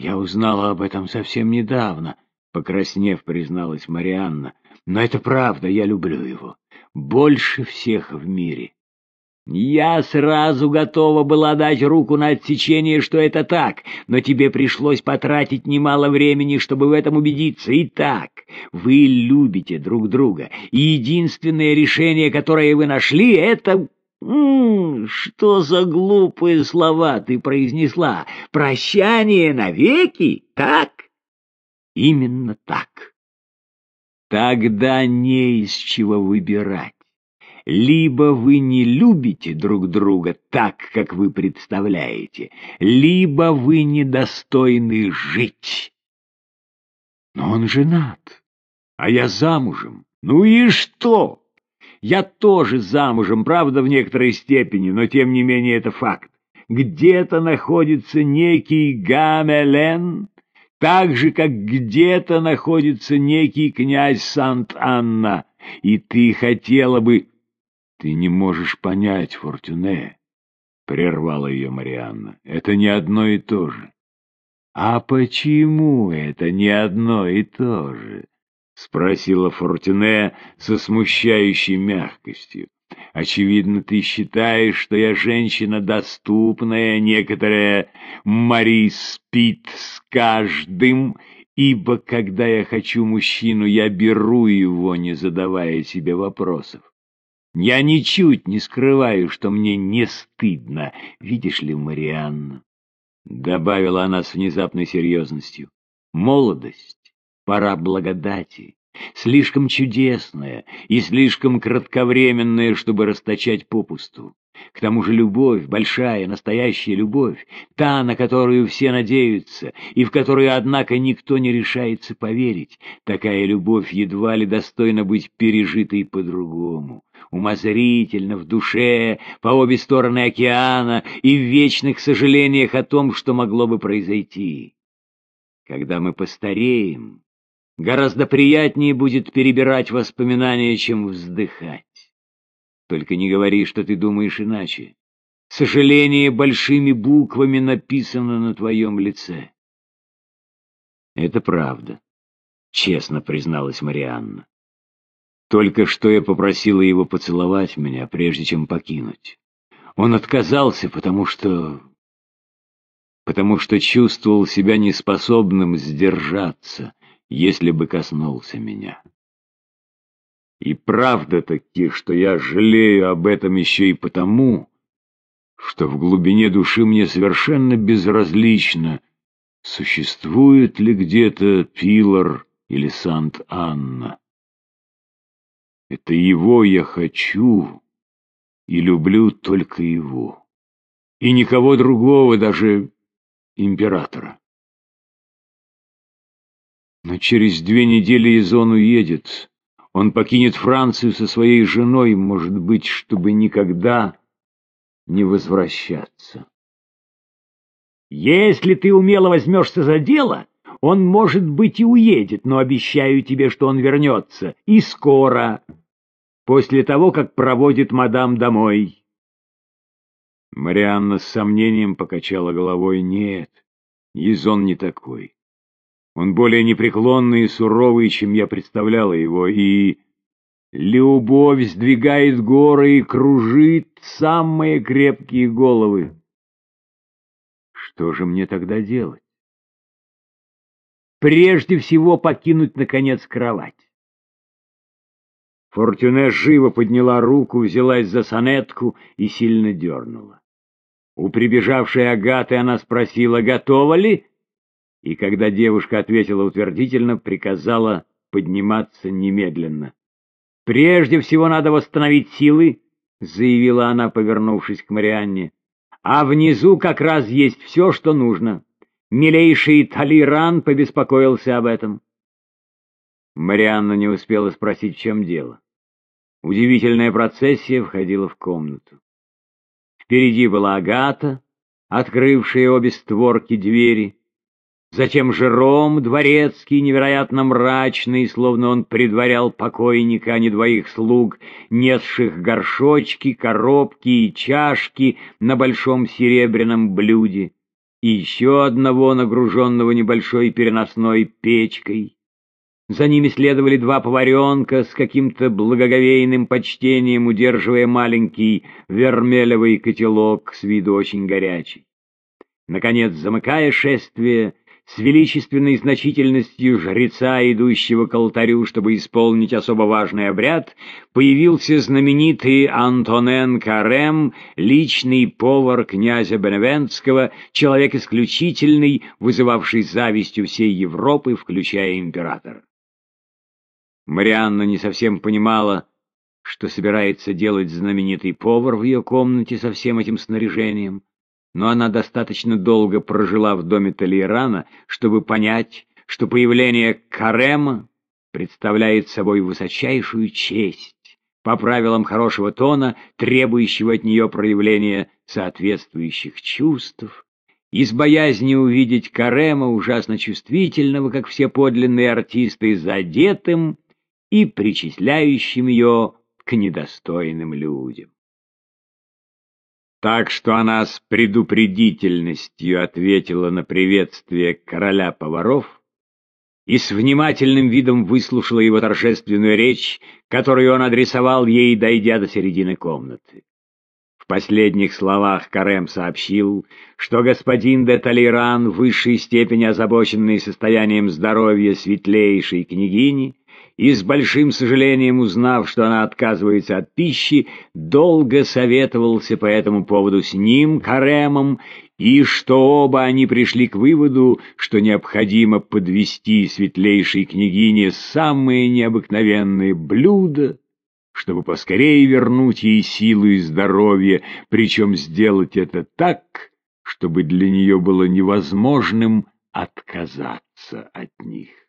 Я узнала об этом совсем недавно, покраснев, призналась Марианна. Но это правда, я люблю его. Больше всех в мире. Я сразу готова была дать руку на отсечение, что это так, но тебе пришлось потратить немало времени, чтобы в этом убедиться. Итак, вы любите друг друга, и единственное решение, которое вы нашли, это... М что за глупые слова ты произнесла? Прощание навеки? Так? Именно так. Тогда не из чего выбирать. Либо вы не любите друг друга так, как вы представляете, либо вы недостойны жить. Но он женат, а я замужем. Ну и что? Я тоже замужем, правда, в некоторой степени, но тем не менее это факт. Где-то находится некий Гамелен, так же, как где-то находится некий князь Сант-Анна, и ты хотела бы... Ты не можешь понять, Фортюне, — прервала ее Марианна, — это не одно и то же. А почему это не одно и то же? — спросила Фортюне со смущающей мягкостью. Очевидно, ты считаешь, что я женщина доступная, некоторая Мари спит с каждым, ибо когда я хочу мужчину, я беру его, не задавая себе вопросов. Я ничуть не скрываю, что мне не стыдно, видишь ли, Марианна, — добавила она с внезапной серьезностью. Молодость, пора благодати слишком чудесная и слишком кратковременная, чтобы расточать попусту. К тому же любовь, большая, настоящая любовь, та, на которую все надеются, и в которую, однако, никто не решается поверить, такая любовь едва ли достойна быть пережитой по-другому, умозрительно, в душе, по обе стороны океана и в вечных сожалениях о том, что могло бы произойти. Когда мы постареем, Гораздо приятнее будет перебирать воспоминания, чем вздыхать. Только не говори, что ты думаешь иначе. Сожаление большими буквами написано на твоем лице. Это правда, честно призналась Марианна. Только что я попросила его поцеловать меня, прежде чем покинуть. Он отказался, потому что... потому что чувствовал себя неспособным сдержаться если бы коснулся меня. И правда-таки, что я жалею об этом еще и потому, что в глубине души мне совершенно безразлично, существует ли где-то Пилар или Сант-Анна. Это его я хочу и люблю только его, и никого другого, даже императора. Но через две недели Изон уедет. Он покинет Францию со своей женой, может быть, чтобы никогда не возвращаться. Если ты умело возьмешься за дело, он, может быть, и уедет, но обещаю тебе, что он вернется, и скоро, после того, как проводит мадам домой. Марианна с сомнением покачала головой. Нет, Изон не такой. Он более непреклонный и суровый, чем я представляла его, и... Любовь сдвигает горы и кружит самые крепкие головы. Что же мне тогда делать? Прежде всего покинуть, наконец, кровать. Фортюне живо подняла руку, взялась за сонетку и сильно дернула. У прибежавшей Агаты она спросила, готова ли, и когда девушка ответила утвердительно, приказала подниматься немедленно. «Прежде всего надо восстановить силы», — заявила она, повернувшись к Марианне. «А внизу как раз есть все, что нужно. Милейший Талиран побеспокоился об этом». Марианна не успела спросить, в чем дело. Удивительная процессия входила в комнату. Впереди была Агата, открывшая обе створки двери, Затем Жером дворецкий, невероятно мрачный, словно он предварял покойника, а не двоих слуг, несших горшочки, коробки и чашки на большом серебряном блюде. и еще одного, нагруженного небольшой переносной печкой. За ними следовали два поваренка с каким-то благоговейным почтением, удерживая маленький вермелевый котелок с виду очень горячий. Наконец, замыкая шествие, с величественной значительностью жреца, идущего к алтарю, чтобы исполнить особо важный обряд, появился знаменитый Антонен Карем, личный повар князя Беневентского, человек исключительный, вызывавший зависть у всей Европы, включая императора. Марианна не совсем понимала, что собирается делать знаменитый повар в ее комнате со всем этим снаряжением, но она достаточно долго прожила в доме Толейрана, чтобы понять, что появление Карема представляет собой высочайшую честь, по правилам хорошего тона, требующего от нее проявления соответствующих чувств, из боязни увидеть Карема, ужасно чувствительного, как все подлинные артисты, задетым и причисляющим ее к недостойным людям. Так что она с предупредительностью ответила на приветствие короля поваров и с внимательным видом выслушала его торжественную речь, которую он адресовал ей, дойдя до середины комнаты. В последних словах Карем сообщил, что господин де Толеран в высшей степени озабоченный состоянием здоровья светлейшей княгини, и с большим сожалением узнав, что она отказывается от пищи, долго советовался по этому поводу с ним, Каремом, и что оба они пришли к выводу, что необходимо подвести светлейшей княгине самые необыкновенные блюда, чтобы поскорее вернуть ей силу и здоровье, причем сделать это так, чтобы для нее было невозможным отказаться от них.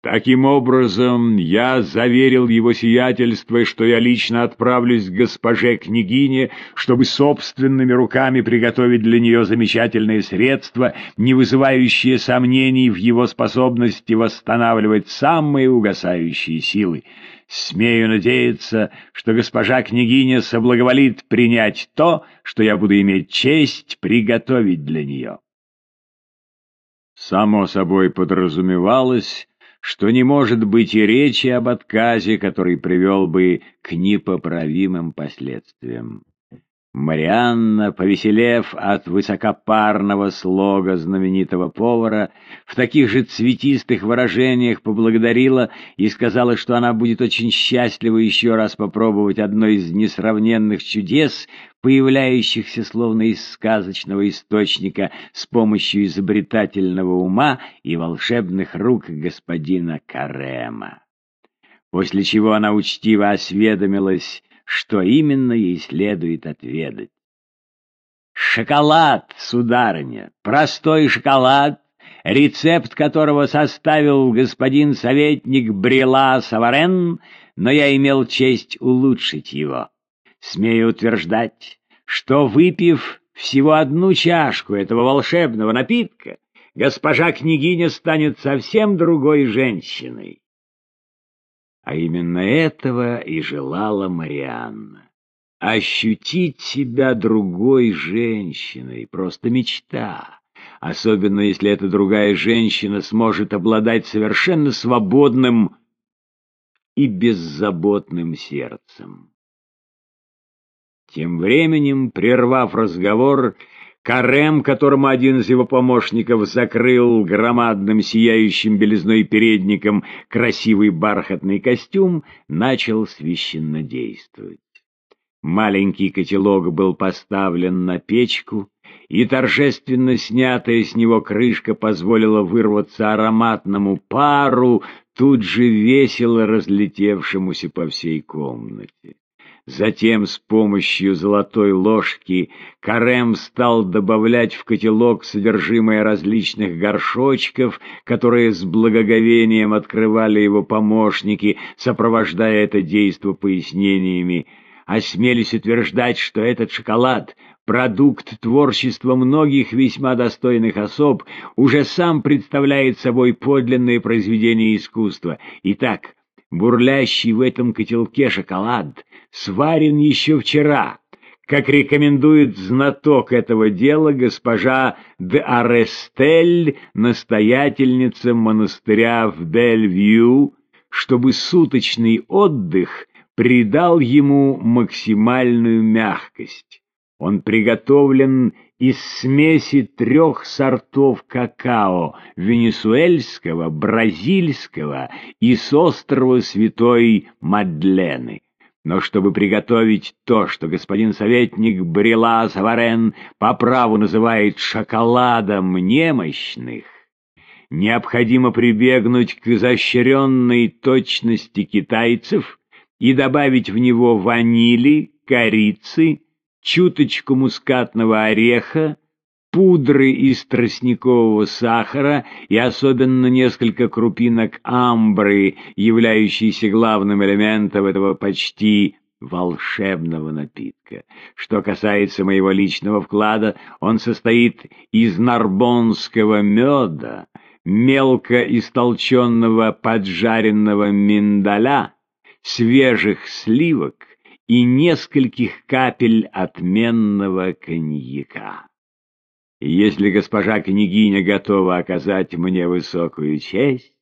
Таким образом, я заверил его сиятельство, что я лично отправлюсь к госпоже княгине, чтобы собственными руками приготовить для нее замечательные средства, не вызывающие сомнений в его способности восстанавливать самые угасающие силы. Смею надеяться, что госпожа княгиня соблаговолит принять то, что я буду иметь честь приготовить для нее. Само собой подразумевалось, что не может быть и речи об отказе, который привел бы к непоправимым последствиям. Марианна, повеселев от высокопарного слога знаменитого повара, в таких же цветистых выражениях поблагодарила и сказала, что она будет очень счастлива еще раз попробовать одно из несравненных чудес, появляющихся словно из сказочного источника с помощью изобретательного ума и волшебных рук господина Карема. После чего она учтиво осведомилась, что именно ей следует отведать. Шоколад, сударыня, простой шоколад, рецепт которого составил господин советник Брела Саварен, но я имел честь улучшить его. Смею утверждать, что, выпив всего одну чашку этого волшебного напитка, госпожа княгиня станет совсем другой женщиной. А именно этого и желала Марианна. Ощутить себя другой женщиной — просто мечта, особенно если эта другая женщина сможет обладать совершенно свободным и беззаботным сердцем. Тем временем, прервав разговор, Карем, которому один из его помощников закрыл громадным сияющим белизной передником красивый бархатный костюм, начал священно действовать. Маленький котелок был поставлен на печку, и торжественно снятая с него крышка позволила вырваться ароматному пару, тут же весело разлетевшемуся по всей комнате. Затем с помощью золотой ложки Карем стал добавлять в котелок содержимое различных горшочков, которые с благоговением открывали его помощники, сопровождая это действо пояснениями. Осмелись утверждать, что этот шоколад — продукт творчества многих весьма достойных особ, уже сам представляет собой подлинное произведение искусства. Итак, бурлящий в этом котелке шоколад сварен еще вчера. как рекомендует знаток этого дела госпожа де Арестель, настоятельница монастыря в Бельвью, чтобы суточный отдых придал ему максимальную мягкость. Он приготовлен из смеси трех сортов какао — венесуэльского, бразильского и с острова Святой Мадлены. Но чтобы приготовить то, что господин советник Брела Саварен по праву называет шоколадом немощных, необходимо прибегнуть к изощренной точности китайцев и добавить в него ванили, корицы, чуточку мускатного ореха, пудры из тростникового сахара и особенно несколько крупинок амбры, являющейся главным элементом этого почти волшебного напитка. Что касается моего личного вклада, он состоит из нарбонского меда, мелко истолченного поджаренного миндаля, свежих сливок и нескольких капель отменного коньяка. Если госпожа княгиня готова оказать мне высокую честь,